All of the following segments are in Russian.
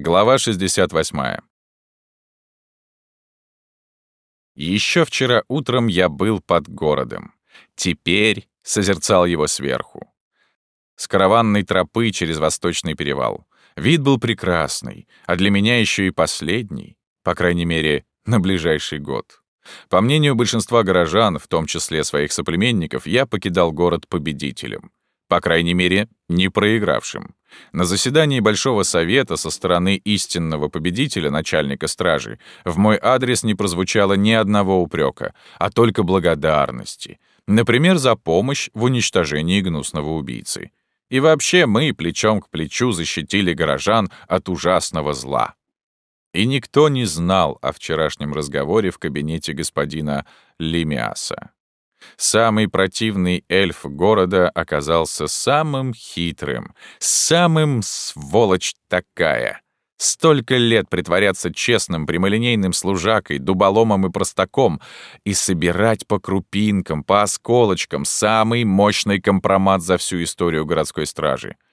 Глава 68. Еще вчера утром я был под городом. Теперь созерцал его сверху. С караванной тропы через Восточный перевал. Вид был прекрасный, а для меня еще и последний, по крайней мере, на ближайший год. По мнению большинства горожан, в том числе своих соплеменников, я покидал город победителем. По крайней мере, не проигравшим. На заседании Большого Совета со стороны истинного победителя, начальника стражи, в мой адрес не прозвучало ни одного упрека, а только благодарности. Например, за помощь в уничтожении гнусного убийцы. И вообще мы плечом к плечу защитили горожан от ужасного зла. И никто не знал о вчерашнем разговоре в кабинете господина Лимиаса. Самый противный эльф города оказался самым хитрым, самым сволочь такая. Столько лет притворяться честным, прямолинейным служакой, дуболомом и простаком и собирать по крупинкам, по осколочкам самый мощный компромат за всю историю городской стражи —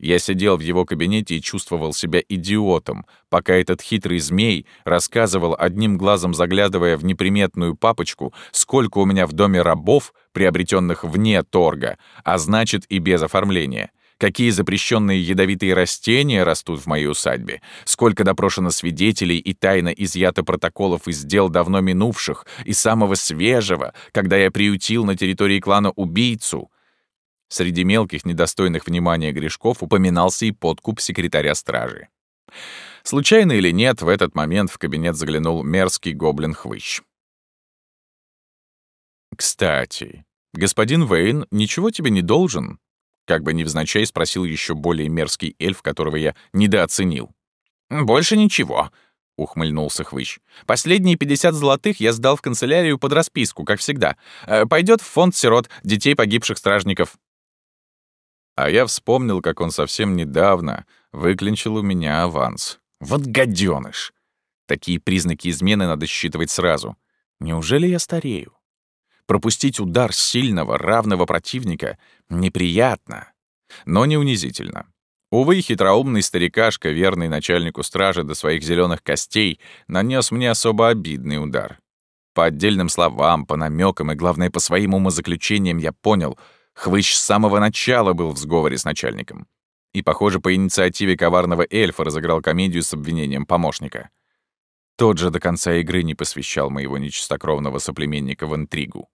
я сидел в его кабинете и чувствовал себя идиотом, пока этот хитрый змей рассказывал, одним глазом заглядывая в неприметную папочку, сколько у меня в доме рабов, приобретенных вне торга, а значит и без оформления, какие запрещенные ядовитые растения растут в моей усадьбе, сколько допрошено свидетелей и тайно изъято протоколов из дел давно минувших и самого свежего, когда я приютил на территории клана убийцу — Среди мелких, недостойных внимания грешков упоминался и подкуп секретаря стражи. Случайно или нет, в этот момент в кабинет заглянул мерзкий гоблин-хвыщ. «Кстати, господин Вейн ничего тебе не должен?» Как бы невзначай спросил еще более мерзкий эльф, которого я недооценил. «Больше ничего», — ухмыльнулся Хвыщ. «Последние 50 золотых я сдал в канцелярию под расписку, как всегда. Э, Пойдет в фонд сирот детей погибших стражников. А я вспомнил, как он совсем недавно выклинчил у меня аванс. Вот гаденыш! Такие признаки измены надо считывать сразу. Неужели я старею? Пропустить удар сильного, равного противника неприятно, но не унизительно. Увы, хитроумный старикашка, верный начальнику стражи до своих зеленых костей, нанес мне особо обидный удар. По отдельным словам, по намекам и, главное, по своим умозаключениям я понял — Хвыщ с самого начала был в сговоре с начальником. И, похоже, по инициативе коварного эльфа разыграл комедию с обвинением помощника. Тот же до конца игры не посвящал моего нечистокровного соплеменника в интригу.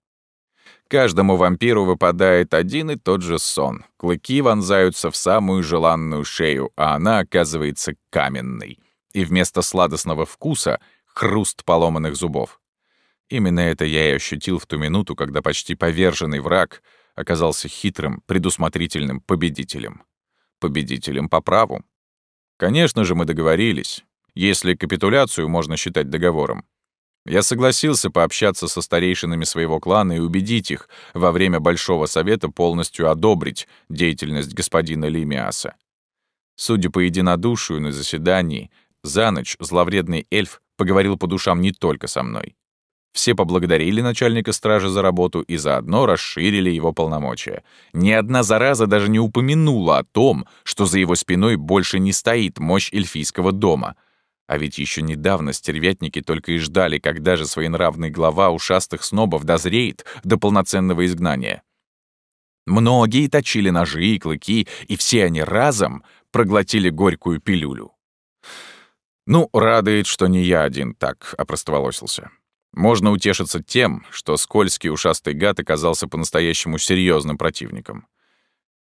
Каждому вампиру выпадает один и тот же сон. Клыки вонзаются в самую желанную шею, а она оказывается каменной. И вместо сладостного вкуса — хруст поломанных зубов. Именно это я и ощутил в ту минуту, когда почти поверженный враг — оказался хитрым, предусмотрительным победителем. Победителем по праву. Конечно же, мы договорились, если капитуляцию можно считать договором. Я согласился пообщаться со старейшинами своего клана и убедить их во время Большого Совета полностью одобрить деятельность господина Лимиаса. Судя по единодушию на заседании, за ночь зловредный эльф поговорил по душам не только со мной. Все поблагодарили начальника стражи за работу и заодно расширили его полномочия. Ни одна зараза даже не упомянула о том, что за его спиной больше не стоит мощь эльфийского дома. А ведь еще недавно стервятники только и ждали, когда же своенравный глава ушастых снобов дозреет до полноценного изгнания. Многие точили ножи и клыки, и все они разом проглотили горькую пилюлю. Ну, радует, что не я один так опростоволосился. Можно утешиться тем, что скользкий ушастый гад оказался по-настоящему серьезным противником.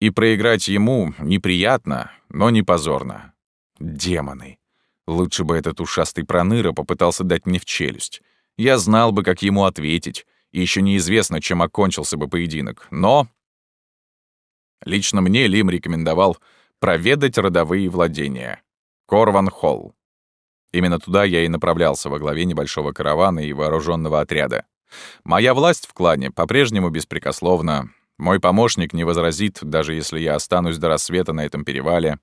И проиграть ему неприятно, но не позорно. Демоны. Лучше бы этот ушастый проныра попытался дать мне в челюсть. Я знал бы, как ему ответить, и еще неизвестно, чем окончился бы поединок. Но... Лично мне Лим рекомендовал проведать родовые владения. Корван Холл. Именно туда я и направлялся во главе небольшого каравана и вооруженного отряда. Моя власть в клане по-прежнему беспрекословна. Мой помощник не возразит, даже если я останусь до рассвета на этом перевале.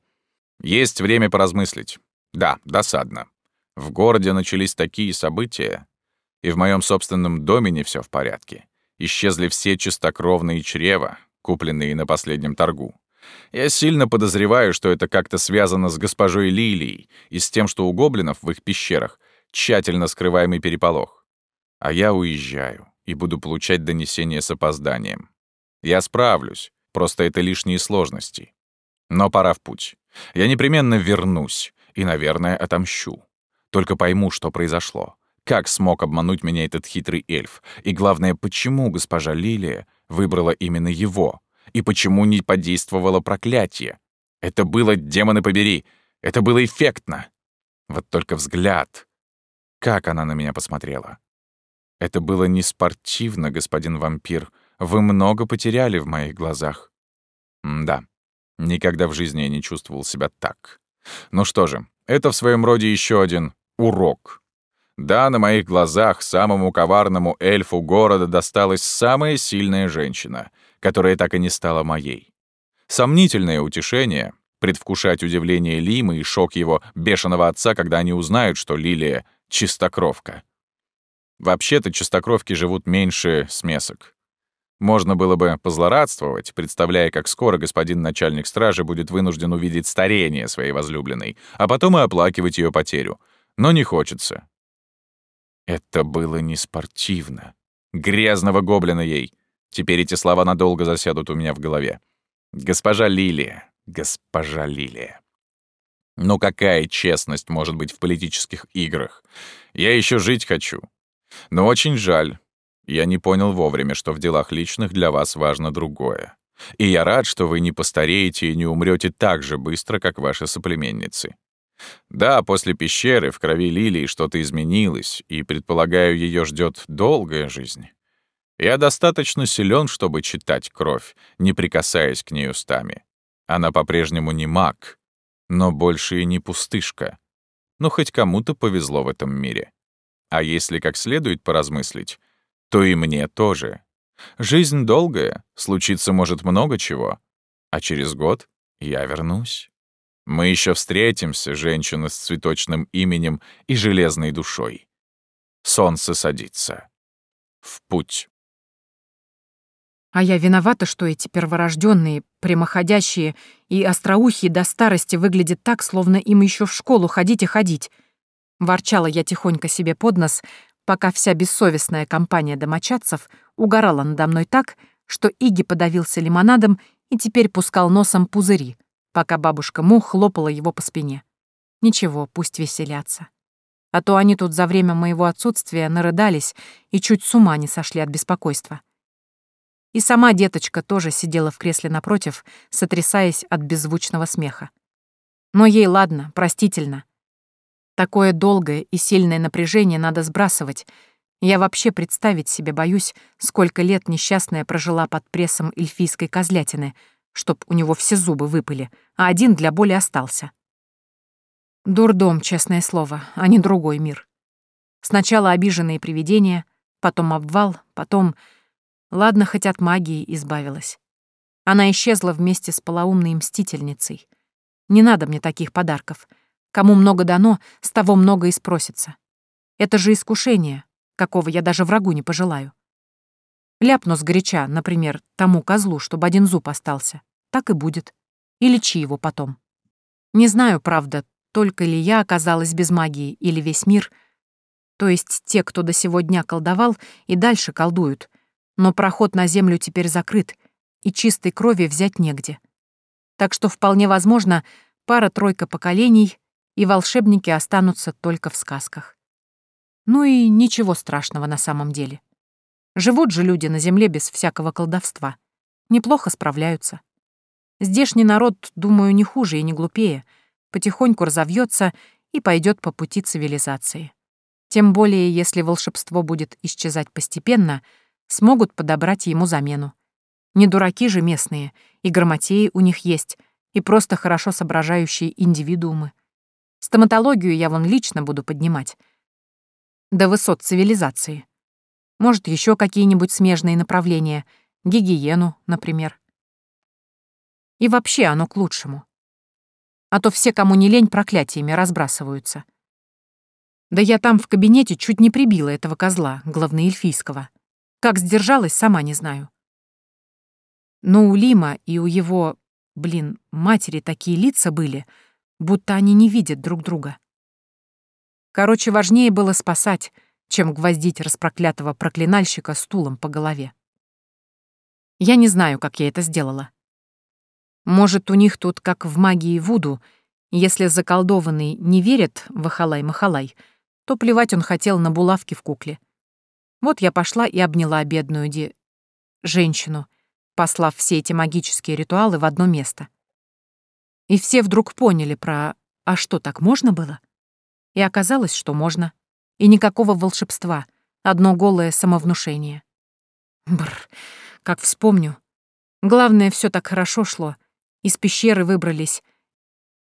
Есть время поразмыслить. Да, досадно. В городе начались такие события, и в моем собственном доме не все в порядке. Исчезли все чистокровные чрева, купленные на последнем торгу. Я сильно подозреваю, что это как-то связано с госпожой Лилией и с тем, что у гоблинов в их пещерах тщательно скрываемый переполох. А я уезжаю и буду получать донесения с опозданием. Я справлюсь, просто это лишние сложности. Но пора в путь. Я непременно вернусь и, наверное, отомщу. Только пойму, что произошло. Как смог обмануть меня этот хитрый эльф? И главное, почему госпожа Лилия выбрала именно его? И почему не подействовало проклятие? Это было, демоны побери, это было эффектно. Вот только взгляд. Как она на меня посмотрела. Это было не спортивно, господин вампир. Вы много потеряли в моих глазах. М да, никогда в жизни я не чувствовал себя так. Ну что же, это в своем роде еще один урок. Да, на моих глазах самому коварному эльфу города досталась самая сильная женщина, которая так и не стала моей. Сомнительное утешение — предвкушать удивление Лимы и шок его бешеного отца, когда они узнают, что Лилия — чистокровка. Вообще-то чистокровки живут меньше смесок. Можно было бы позлорадствовать, представляя, как скоро господин начальник стражи будет вынужден увидеть старение своей возлюбленной, а потом и оплакивать ее потерю. Но не хочется. Это было не спортивно. Грязного гоблина ей. Теперь эти слова надолго засядут у меня в голове. Госпожа Лилия, госпожа Лилия. Ну какая честность может быть в политических играх? Я еще жить хочу. Но очень жаль. Я не понял вовремя, что в делах личных для вас важно другое. И я рад, что вы не постареете и не умрете так же быстро, как ваши соплеменницы. Да, после пещеры в крови лилии что-то изменилось, и, предполагаю, ее ждет долгая жизнь. Я достаточно силен, чтобы читать кровь, не прикасаясь к ней устами. Она по-прежнему не маг, но больше и не пустышка. Но хоть кому-то повезло в этом мире. А если как следует поразмыслить, то и мне тоже. Жизнь долгая, случиться может много чего. А через год я вернусь. Мы еще встретимся, женщина с цветочным именем и железной душой. Солнце садится. В путь. А я виновата, что эти перворожденные, прямоходящие и остроухие до старости выглядят так, словно им еще в школу ходить и ходить. Ворчала я тихонько себе под нос, пока вся бессовестная компания домочадцев угорала надо мной так, что Иги подавился лимонадом и теперь пускал носом пузыри — пока бабушка Му хлопала его по спине. Ничего, пусть веселятся. А то они тут за время моего отсутствия нарыдались и чуть с ума не сошли от беспокойства. И сама деточка тоже сидела в кресле напротив, сотрясаясь от беззвучного смеха. Но ей ладно, простительно. Такое долгое и сильное напряжение надо сбрасывать. Я вообще представить себе боюсь, сколько лет несчастная прожила под прессом эльфийской козлятины — чтоб у него все зубы выпали, а один для боли остался. Дурдом, честное слово, а не другой мир. Сначала обиженные привидения, потом обвал, потом... Ладно, хоть от магии избавилась. Она исчезла вместе с полоумной мстительницей. Не надо мне таких подарков. Кому много дано, с того много и спросится. Это же искушение, какого я даже врагу не пожелаю. Ляпну сгоряча, например, тому козлу, чтобы один зуб остался. Так и будет. И лечи его потом. Не знаю, правда, только ли я оказалась без магии или весь мир. То есть те, кто до сего дня колдовал, и дальше колдуют. Но проход на землю теперь закрыт, и чистой крови взять негде. Так что вполне возможно, пара-тройка поколений, и волшебники останутся только в сказках. Ну и ничего страшного на самом деле. Живут же люди на земле без всякого колдовства. Неплохо справляются. Здешний народ, думаю, не хуже и не глупее. Потихоньку разовьется и пойдет по пути цивилизации. Тем более, если волшебство будет исчезать постепенно, смогут подобрать ему замену. Не дураки же местные, и грамотеи у них есть, и просто хорошо соображающие индивидуумы. Стоматологию я вон лично буду поднимать. До высот цивилизации. Может, еще какие-нибудь смежные направления, гигиену, например. И вообще оно к лучшему. А то все, кому не лень, проклятиями разбрасываются. Да я там в кабинете чуть не прибила этого козла, главноэльфийского. Как сдержалась, сама не знаю. Но у Лима и у его Блин, матери такие лица были, будто они не видят друг друга. Короче, важнее было спасать, чем гвоздить распроклятого проклинальщика стулом по голове. Я не знаю, как я это сделала. Может, у них тут, как в магии Вуду, если заколдованный не верит в Ахалай-Махалай, то плевать он хотел на булавки в кукле. Вот я пошла и обняла бедную де... женщину, послав все эти магические ритуалы в одно место. И все вдруг поняли про «а что, так можно было?» И оказалось, что можно. И никакого волшебства, одно голое самовнушение. Бррр, как вспомню. Главное, все так хорошо шло. Из пещеры выбрались.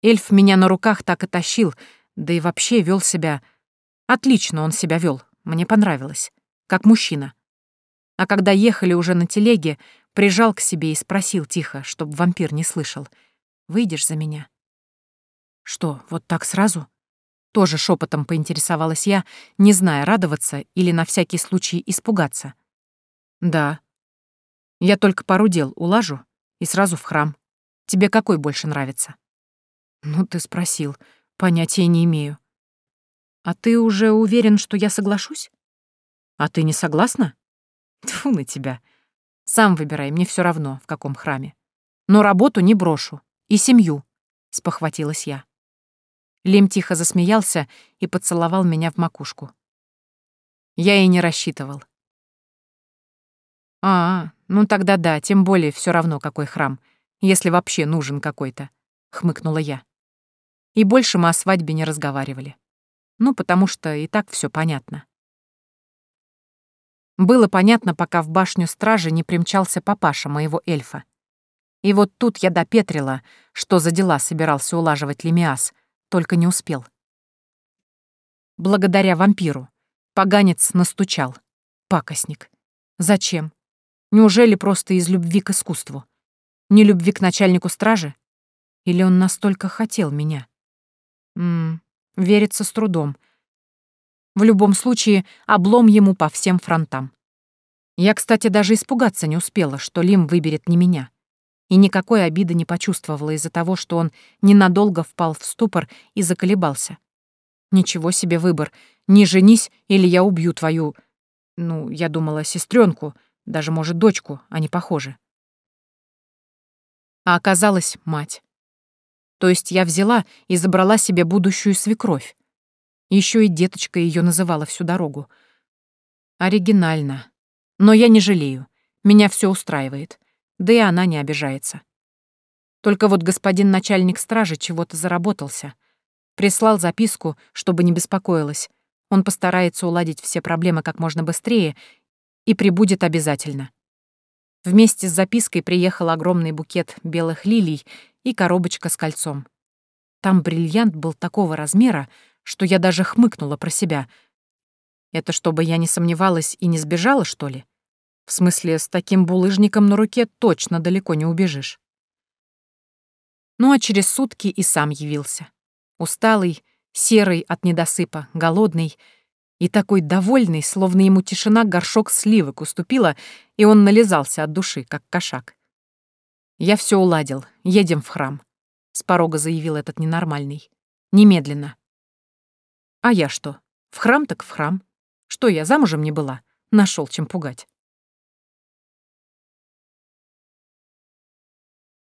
Эльф меня на руках так и тащил, да и вообще вел себя... Отлично он себя вел, мне понравилось. Как мужчина. А когда ехали уже на телеге, Прижал к себе и спросил тихо, чтобы вампир не слышал. «Выйдешь за меня?» «Что, вот так сразу?» Тоже шепотом поинтересовалась я, не зная, радоваться или на всякий случай испугаться. «Да. Я только пару дел улажу и сразу в храм. Тебе какой больше нравится?» «Ну, ты спросил. Понятия не имею». «А ты уже уверен, что я соглашусь?» «А ты не согласна?» Тьфу на тебя. Сам выбирай, мне все равно, в каком храме. Но работу не брошу. И семью, — спохватилась я. Лим тихо засмеялся и поцеловал меня в макушку. Я и не рассчитывал. «А, ну тогда да, тем более все равно, какой храм, если вообще нужен какой-то», — хмыкнула я. И больше мы о свадьбе не разговаривали. Ну, потому что и так все понятно. Было понятно, пока в башню стражи не примчался папаша моего эльфа. И вот тут я допетрила, что за дела собирался улаживать Лемиас, только не успел. Благодаря вампиру. Поганец настучал. Пакостник. Зачем? Неужели просто из любви к искусству? Не любви к начальнику стражи? Или он настолько хотел меня? Ммм, верится с трудом. В любом случае, облом ему по всем фронтам. Я, кстати, даже испугаться не успела, что Лим выберет не меня. И никакой обиды не почувствовала из-за того, что он ненадолго впал в ступор и заколебался. Ничего себе выбор. Не женись, или я убью твою... Ну, я думала, сестренку, даже, может, дочку, они похожи. А оказалась мать. То есть я взяла и забрала себе будущую свекровь. Еще и деточка ее называла всю дорогу. Оригинально. Но я не жалею. Меня все устраивает. Да и она не обижается. Только вот господин начальник стражи чего-то заработался. Прислал записку, чтобы не беспокоилась. Он постарается уладить все проблемы как можно быстрее и прибудет обязательно. Вместе с запиской приехал огромный букет белых лилий и коробочка с кольцом. Там бриллиант был такого размера, что я даже хмыкнула про себя. Это чтобы я не сомневалась и не сбежала, что ли? В смысле, с таким булыжником на руке точно далеко не убежишь. Ну а через сутки и сам явился. Усталый, серый от недосыпа, голодный и такой довольный, словно ему тишина горшок сливок уступила, и он нализался от души, как кошак. «Я все уладил, едем в храм», — с порога заявил этот ненормальный. «Немедленно». А я что? В храм так в храм. Что я, замужем не была? Нашел чем пугать.